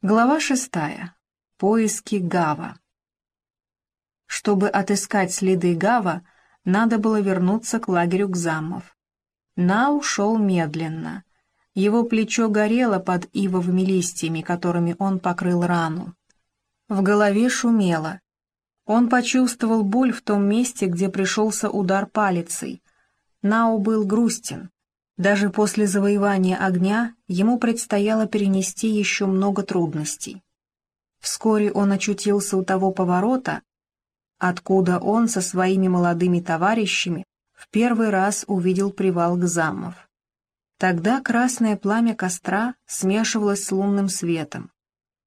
Глава шестая. Поиски Гава. Чтобы отыскать следы Гава, надо было вернуться к лагерю Гзамов. На ушел медленно. Его плечо горело под ивовыми листьями, которыми он покрыл рану. В голове шумело. Он почувствовал боль в том месте, где пришелся удар палицей. Нау был грустен. Даже после завоевания огня ему предстояло перенести еще много трудностей. Вскоре он очутился у того поворота, откуда он со своими молодыми товарищами в первый раз увидел привал Гзамов. Тогда красное пламя костра смешивалось с лунным светом.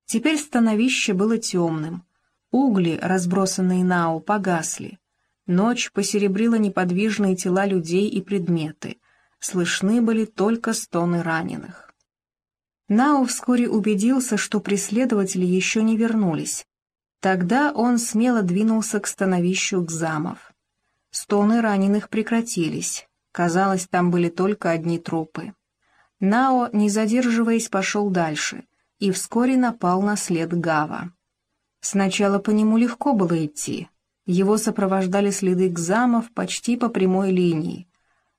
Теперь становище было темным. Угли, разбросанные Нау, погасли. Ночь посеребрила неподвижные тела людей и предметы — слышны были только стоны раненых. Нау вскоре убедился, что преследователи еще не вернулись. Тогда он смело двинулся к становищу Гзамов. Стоны раненых прекратились. Казалось, там были только одни трупы. Нао, не задерживаясь, пошел дальше и вскоре напал на след Гава. Сначала по нему легко было идти. Его сопровождали следы Гзамов почти по прямой линии.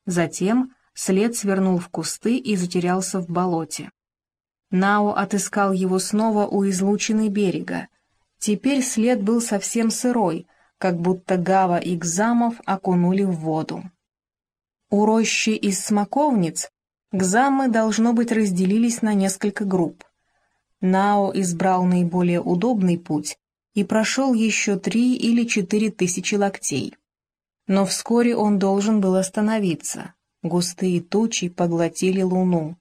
Затем след свернул в кусты и затерялся в болоте. Нао отыскал его снова у излучины берега. Теперь след был совсем сырой, как будто Гава и Гзамов окунули в воду. У рощи из смоковниц Гзамы, должно быть, разделились на несколько групп. Нао избрал наиболее удобный путь и прошел еще три или четыре тысячи локтей. Но вскоре он должен был остановиться. Густые тучи поглотили луну.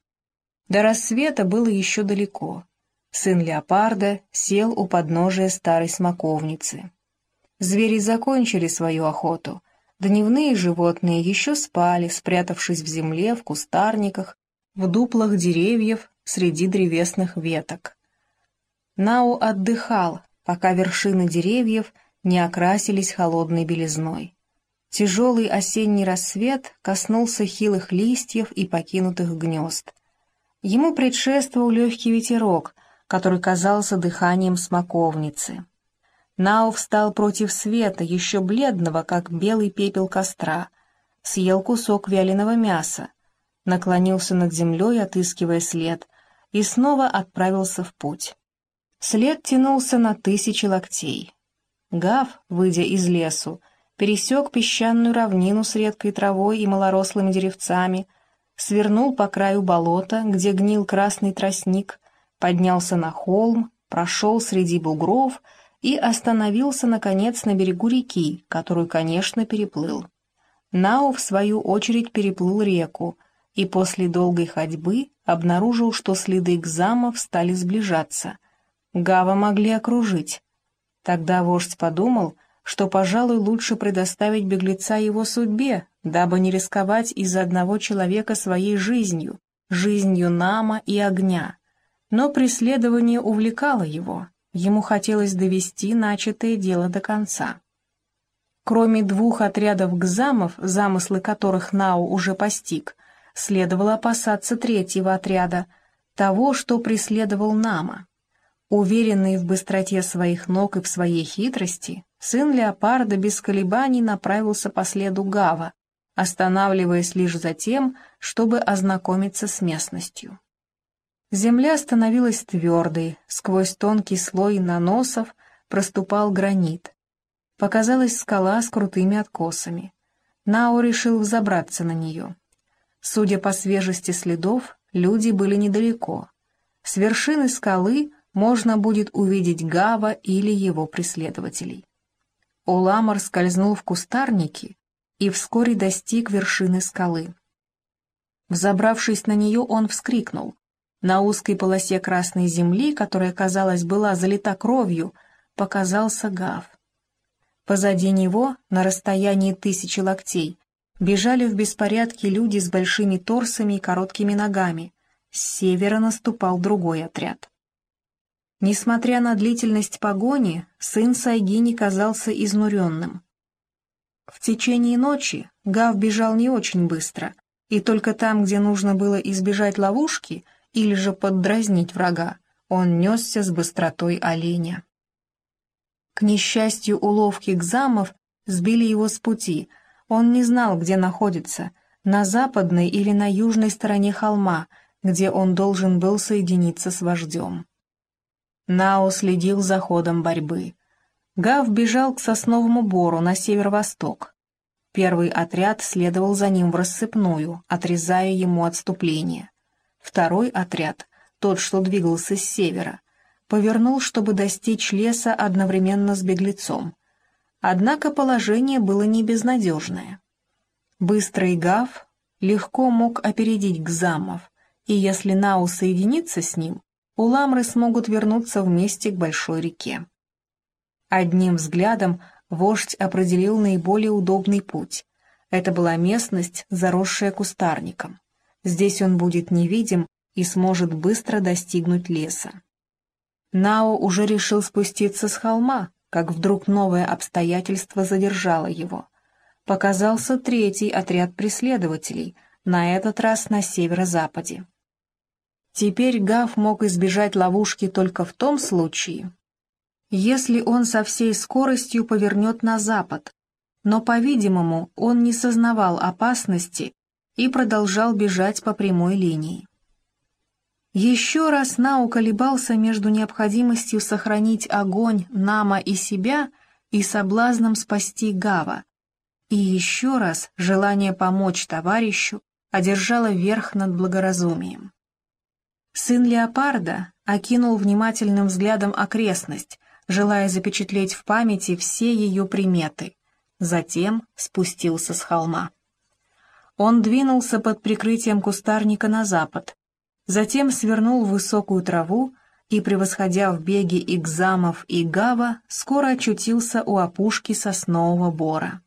До рассвета было еще далеко. Сын леопарда сел у подножия старой смоковницы. Звери закончили свою охоту. Дневные животные еще спали, спрятавшись в земле, в кустарниках, в дуплах деревьев, среди древесных веток. Нау отдыхал, пока вершины деревьев не окрасились холодной белизной. Тяжелый осенний рассвет коснулся хилых листьев и покинутых гнезд. Ему предшествовал легкий ветерок, который казался дыханием смоковницы. Нау встал против света, еще бледного, как белый пепел костра, съел кусок вяленого мяса, наклонился над землей, отыскивая след, и снова отправился в путь. След тянулся на тысячи локтей. Гав, выйдя из лесу, пересек песчаную равнину с редкой травой и малорослыми деревцами, свернул по краю болота, где гнил красный тростник, поднялся на холм, прошел среди бугров и остановился, наконец, на берегу реки, которую, конечно, переплыл. Нау, в свою очередь, переплыл реку, и после долгой ходьбы обнаружил, что следы Гзамов стали сближаться. Гава могли окружить. Тогда вождь подумал — что, пожалуй, лучше предоставить беглеца его судьбе, дабы не рисковать из-за одного человека своей жизнью, жизнью Нама и огня. Но преследование увлекало его, ему хотелось довести начатое дело до конца. Кроме двух отрядов гзамов, замыслы которых Нау уже постиг, следовало опасаться третьего отряда, того, что преследовал Нама. Уверенный в быстроте своих ног и в своей хитрости, сын леопарда без колебаний направился по следу Гава, останавливаясь лишь за тем, чтобы ознакомиться с местностью. Земля становилась твердой, сквозь тонкий слой наносов проступал гранит. Показалась скала с крутыми откосами. Нао решил взобраться на нее. Судя по свежести следов, люди были недалеко. С вершины скалы можно будет увидеть Гава или его преследователей. Оламар скользнул в кустарники и вскоре достиг вершины скалы. Взобравшись на нее, он вскрикнул. На узкой полосе красной земли, которая, казалось, была залита кровью, показался Гав. Позади него, на расстоянии тысячи локтей, бежали в беспорядке люди с большими торсами и короткими ногами. С севера наступал другой отряд. Несмотря на длительность погони, сын Сайгини казался изнуренным. В течение ночи Гав бежал не очень быстро, и только там, где нужно было избежать ловушки или же поддразнить врага, Он несся с быстротой оленя. К несчастью, уловки Гзамов сбили его с пути. Он не знал, где находится, на западной или на южной стороне холма, где он должен был соединиться с вождем. Нао следил за ходом борьбы. Гав бежал к сосновому бору на северо-восток. Первый отряд следовал за ним в рассыпную, отрезая ему отступление. Второй отряд, тот, что двигался с севера, повернул, чтобы достичь леса одновременно с беглецом. Однако положение было не безнадежное. Быстрый Гав легко мог опередить Гзамов, и если Нау соединится с ним, уламры смогут вернуться вместе к большой реке. Одним взглядом вождь определил наиболее удобный путь. Это была местность, заросшая кустарником. Здесь он будет невидим и сможет быстро достигнуть леса. Нао уже решил спуститься с холма, как вдруг новое обстоятельство задержало его. Показался третий отряд преследователей, на этот раз на северо-западе. Теперь Гав мог избежать ловушки только в том случае, если он со всей скоростью повернет на запад, но, по-видимому, он не сознавал опасности и продолжал бежать по прямой линии. Еще раз Нау колебался между необходимостью сохранить огонь Нама и себя и соблазном спасти Гава, и еще раз желание помочь товарищу одержало верх над благоразумием. Сын Леопарда окинул внимательным взглядом окрестность, желая запечатлеть в памяти все ее приметы, затем спустился с холма. Он двинулся под прикрытием кустарника на запад, затем свернул в высокую траву и, превосходя в беге Игзамов и Гава, скоро очутился у опушки соснового бора.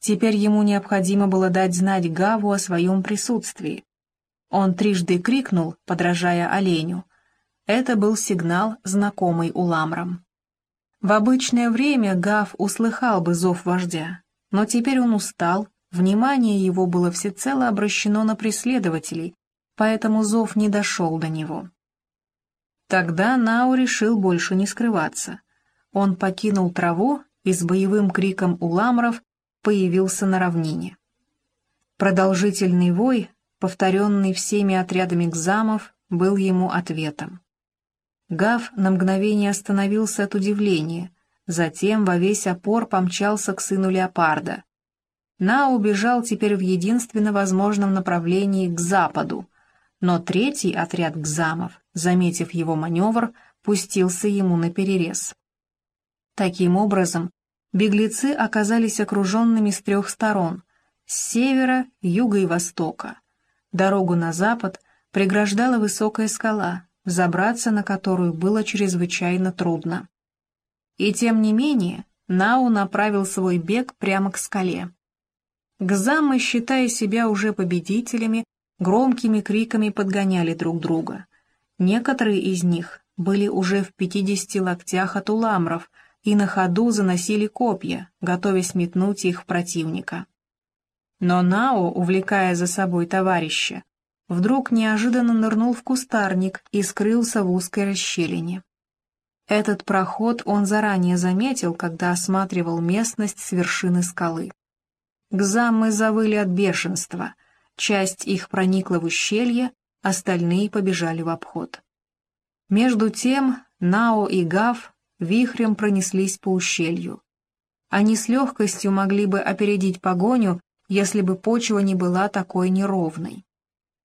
Теперь ему необходимо было дать знать Гаву о своем присутствии. Он трижды крикнул, подражая оленю. Это был сигнал, знакомый уламрам. В обычное время Гав услыхал бы зов вождя, но теперь он устал, внимание его было всецело обращено на преследователей, поэтому зов не дошел до него. Тогда Нау решил больше не скрываться. Он покинул траву и с боевым криком уламров появился на равнине. Продолжительный вой, повторенный всеми отрядами гзамов, был ему ответом. Гав на мгновение остановился от удивления, затем во весь опор помчался к сыну леопарда. На убежал теперь в единственно возможном направлении к западу, но третий отряд гзамов, заметив его маневр, пустился ему на перерез. Таким образом, беглецы оказались окруженными с трех сторон — с севера, юга и востока. Дорогу на запад преграждала высокая скала, взобраться на которую было чрезвычайно трудно. И тем не менее Нау направил свой бег прямо к скале. Гзамы, считая себя уже победителями, громкими криками подгоняли друг друга. Некоторые из них были уже в пятидесяти локтях от уламров и на ходу заносили копья, готовясь метнуть их в противника. Но Нао, увлекая за собой товарища, вдруг неожиданно нырнул в кустарник и скрылся в узкой расщелине. Этот проход он заранее заметил, когда осматривал местность с вершины скалы. Гзаммы завыли от бешенства, Часть их проникла в ущелье, остальные побежали в обход. Между тем Нао и Гав вихрем пронеслись по ущелью. Они с легкостью могли бы опередить погоню, если бы почва не была такой неровной.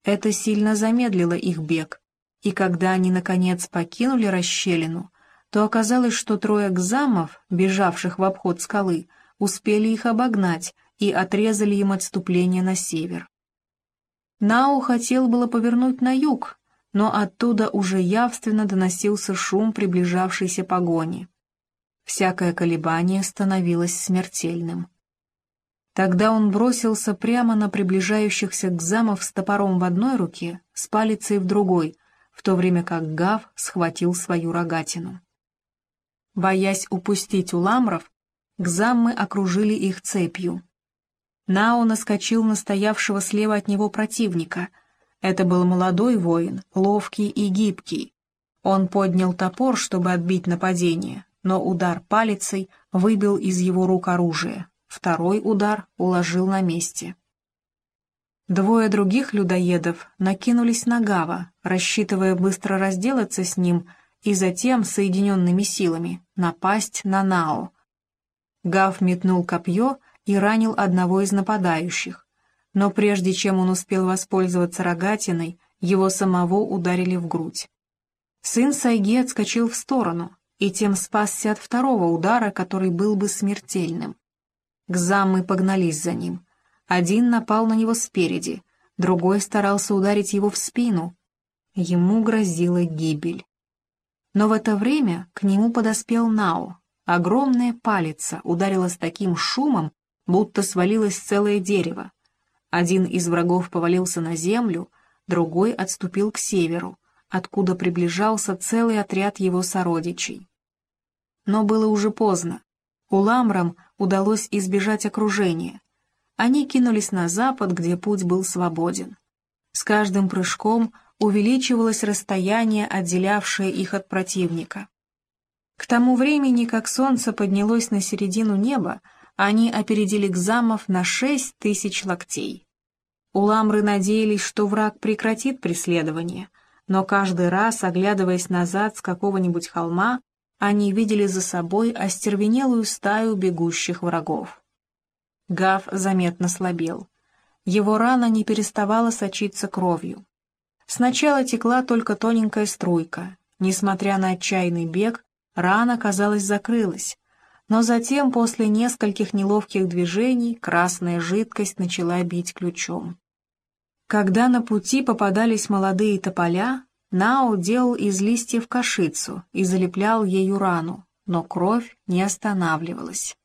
Это сильно замедлило их бег, и когда они, наконец, покинули расщелину, то оказалось, что трое гзамов, бежавших в обход скалы, успели их обогнать и отрезали им отступление на север. Нау хотел было повернуть на юг, но оттуда уже явственно доносился шум приближавшейся погони. Всякое колебание становилось смертельным. Тогда он бросился прямо на приближающихся к замов с топором в одной руке, с палицей в другой, в то время как Гав схватил свою рогатину. Боясь упустить уламров, гзаммы окружили их цепью. Нао наскочил на стоявшего слева от него противника. Это был молодой воин, ловкий и гибкий. Он поднял топор, чтобы отбить нападение, но удар палицей выбил из его рук оружие. Второй удар уложил на месте. Двое других людоедов накинулись на Гава, рассчитывая быстро разделаться с ним и затем, соединенными силами, напасть на Нао. Гав метнул копье и ранил одного из нападающих, но прежде чем он успел воспользоваться рогатиной, его самого ударили в грудь. Сын Сайги отскочил в сторону и тем спасся от второго удара, который был бы смертельным. Гзаммы погнались за ним. Один напал на него спереди, другой старался ударить его в спину. Ему грозила гибель. Но в это время к нему подоспел Нао. Огромная палица ударила с таким шумом, будто свалилось целое дерево. Один из врагов повалился на землю, другой отступил к северу, откуда приближался целый отряд его сородичей. Но было уже поздно. Уламрам удалось избежать окружения. Они кинулись на запад, где путь был свободен. С каждым прыжком увеличивалось расстояние, отделявшее их от противника. К тому времени, как солнце поднялось на середину неба, они опередили Гзамов на шесть тысяч локтей. Уламры надеялись, что враг прекратит преследование, но каждый раз, оглядываясь назад с какого-нибудь холма, они видели за собой остервенелую стаю бегущих врагов. Гав заметно слабел. Его рана не переставала сочиться кровью. Сначала текла только тоненькая струйка. Несмотря на отчаянный бег, рана, казалось, закрылась. Но затем, после нескольких неловких движений, красная жидкость начала бить ключом. Когда на пути попадались молодые тополя, Нао делал из листьев кашицу и залеплял ею рану, но кровь не останавливалась.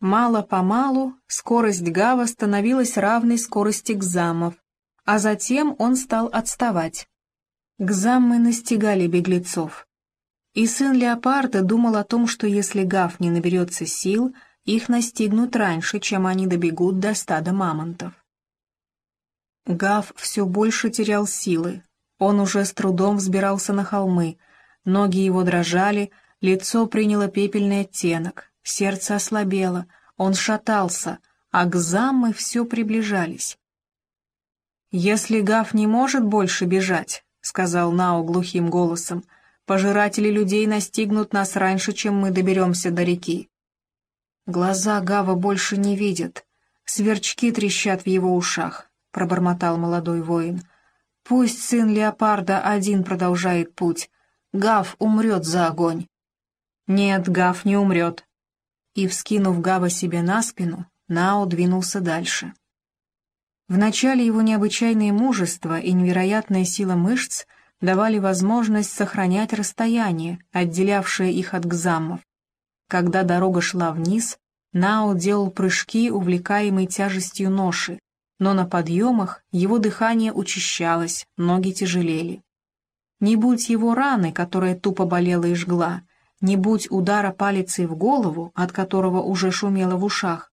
Мало-помалу скорость Гава становилась равной скорости Гзамов, а затем он стал отставать. Гзаммы настигали беглецов. И сын Леопарда думал о том, что если Гав не наберется сил, их настигнут раньше, чем они добегут до стада мамонтов. Гав все больше терял силы. Он уже с трудом взбирался на холмы, ноги его дрожали, лицо приняло пепельный оттенок, Сердце ослабело, он шатался, а к заммы все приближались. «Если Гав не может больше бежать», — сказал Нао глухим голосом, — «пожиратели людей настигнут нас раньше, чем мы доберемся до реки». Глаза Гава больше не видят, сверчки трещат в его ушах, — пробормотал молодой воин. «Пусть сын леопарда один продолжает путь. Гав умрет за огонь». «Нет, Гав не умрет», и, вскинув Гава себе на спину, Нао двинулся дальше. Вначале его необычайное мужество и невероятная сила мышц давали возможность сохранять расстояние, отделявшее их от гзаммов. Когда дорога шла вниз, Нао делал прыжки, увлекаемой тяжестью ноши, но на подъемах его дыхание учащалось, ноги тяжелели. Не будь его раны, которая тупо болела и жгла, не будь удара палицей в голову, от которого уже шумело в ушах,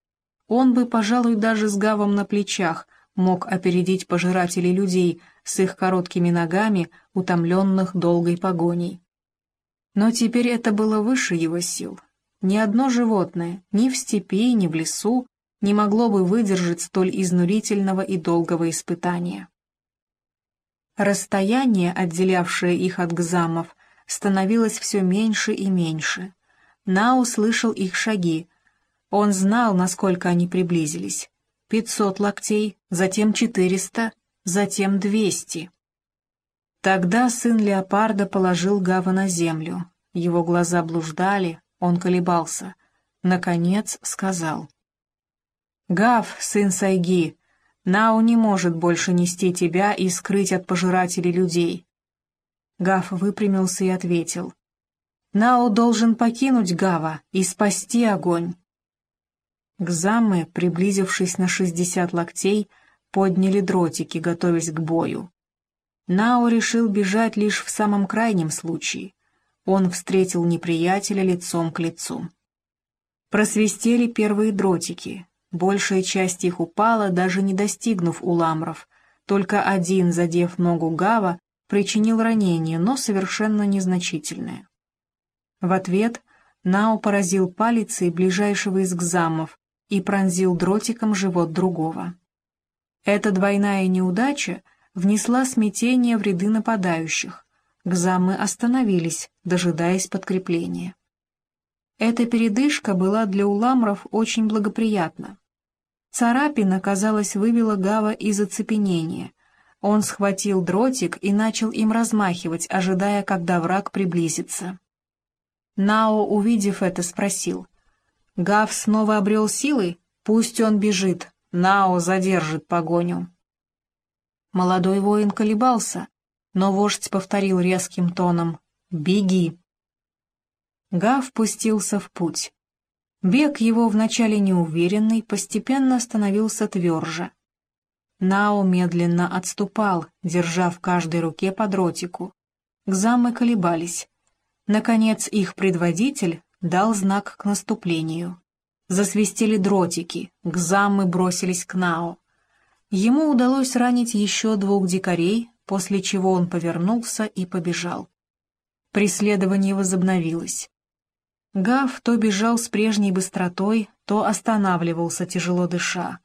он бы, пожалуй, даже с гавом на плечах мог опередить пожирателей людей с их короткими ногами, утомленных долгой погоней. Но теперь это было выше его сил. Ни одно животное, ни в степи, ни в лесу, не могло бы выдержать столь изнурительного и долгого испытания. Расстояние, отделявшее их от гзамов, становилось все меньше и меньше. На услышал их шаги. Он знал, насколько они приблизились. Пятьсот локтей, затем четыреста, затем двести. Тогда сын леопарда положил Гава на землю. Его глаза блуждали, он колебался. Наконец сказал. «Гав, сын Сайги, Нау не может больше нести тебя и скрыть от пожирателей людей. Гав выпрямился и ответил. «Нао должен покинуть Гава и спасти огонь». Гзамы, приблизившись на шестьдесят локтей, подняли дротики, готовясь к бою. Нао решил бежать лишь в самом крайнем случае. Он встретил неприятеля лицом к лицу. Просвистели первые дротики. Большая часть их упала, даже не достигнув уламров. Только один, задев ногу Гава, причинил ранение, но совершенно незначительное. В ответ Нао поразил палицей ближайшего из гзамов и пронзил дротиком живот другого. Эта двойная неудача внесла смятение в ряды нападающих. Гзамы остановились, дожидаясь подкрепления. Эта передышка была для уламров очень благоприятна. Царапина, казалось, вывела Гава из оцепенения. Он схватил дротик и начал им размахивать, ожидая, когда враг приблизится. Нао, увидев это, спросил. «Гав снова обрел силы? Пусть он бежит. Нао задержит погоню». Молодой воин колебался, но вождь повторил резким тоном «Беги!». Гав пустился в путь. Бег его, вначале неуверенный, постепенно становился тверже. Нао медленно отступал, держа в каждой руке по дротику. Гзамы колебались. Наконец их предводитель дал знак к наступлению. Засвистели дротики, гзамы бросились к Нао. Ему удалось ранить еще двух дикарей, после чего он повернулся и побежал. Преследование возобновилось. Гав то бежал с прежней быстротой, то останавливался, тяжело дыша.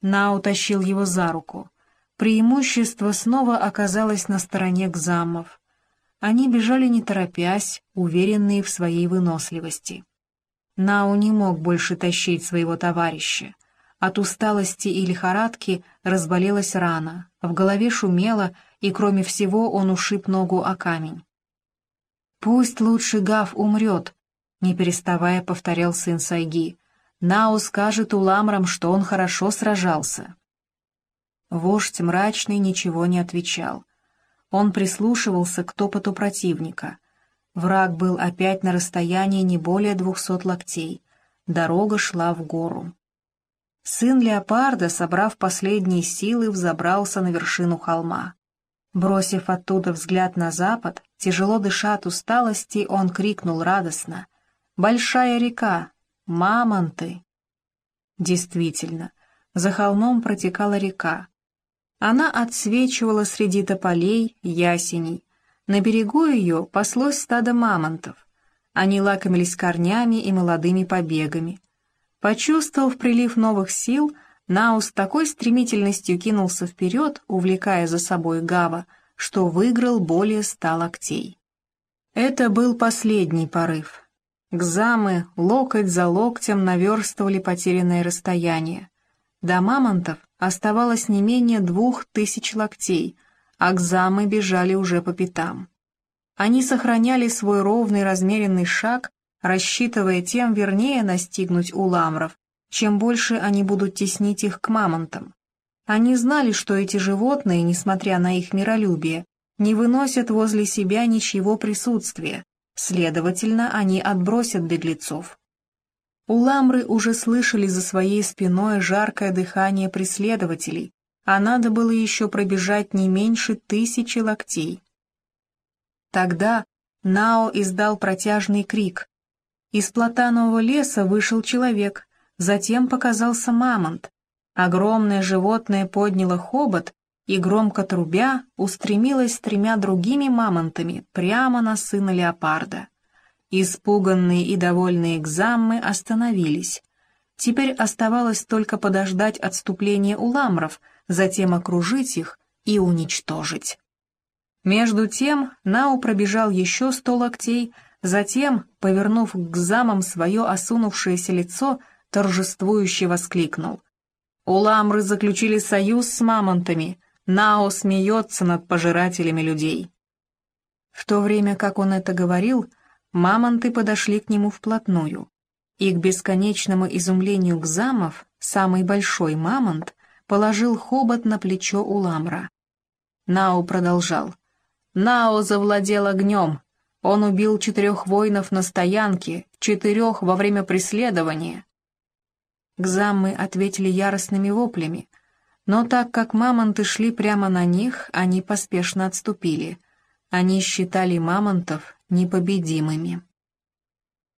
На утащил его за руку. Преимущество снова оказалось на стороне Гзамов. Они бежали не торопясь, уверенные в своей выносливости. Нау не мог больше тащить своего товарища. От усталости и лихорадки разболелась рана, в голове шумело, и кроме всего он ушиб ногу о камень. «Пусть лучше Гав умрет», — не переставая повторял сын Сайги. «Нау скажет уламрам, что он хорошо сражался». Вождь мрачный ничего не отвечал. Он прислушивался к топоту противника. Враг был опять на расстоянии не более двухсот локтей. Дорога шла в гору. Сын леопарда, собрав последние силы, взобрался на вершину холма. Бросив оттуда взгляд на запад, тяжело дыша от усталости, он крикнул радостно. «Большая река! Мамонты!» Действительно, за холмом протекала река, она отсвечивала среди тополей, ясеней. На берегу ее паслось стадо мамонтов. Они лакомились корнями и молодыми побегами. Почувствовав прилив новых сил, Наус такой стремительностью кинулся вперед, увлекая за собой Гава, что выиграл более ста локтей. Это был последний порыв. Гзамы локоть за локтем наверстывали потерянное расстояние. До мамонтов оставалось не менее двух тысяч локтей, а гзамы бежали уже по пятам. Они сохраняли свой ровный размеренный шаг, рассчитывая тем вернее настигнуть уламров, чем больше они будут теснить их к мамонтам. Они знали, что эти животные, несмотря на их миролюбие, не выносят возле себя ничего присутствия, следовательно, они отбросят беглецов. Уламры уже слышали за своей спиной жаркое дыхание преследователей, а надо было еще пробежать не меньше тысячи локтей. Тогда Нао издал протяжный крик. Из платанового леса вышел человек, затем показался мамонт. Огромное животное подняло хобот и, громко трубя, устремилось с тремя другими мамонтами прямо на сына леопарда. Испуганные и довольные экзаммы остановились. Теперь оставалось только подождать отступления уламров, затем окружить их и уничтожить. Между тем Нау пробежал еще сто локтей, затем, повернув к замам свое осунувшееся лицо, торжествующе воскликнул. «Уламры заключили союз с мамонтами, Нао смеется над пожирателями людей». В то время, как он это говорил, мамонты подошли к нему вплотную, и к бесконечному изумлению Гзамов самый большой мамонт положил хобот на плечо Уламра. Нао продолжал. Нао завладел огнем. Он убил четырех воинов на стоянке, четырех во время преследования. Гзаммы ответили яростными воплями, но так как мамонты шли прямо на них, они поспешно отступили. Они считали мамонтов непобедимыми.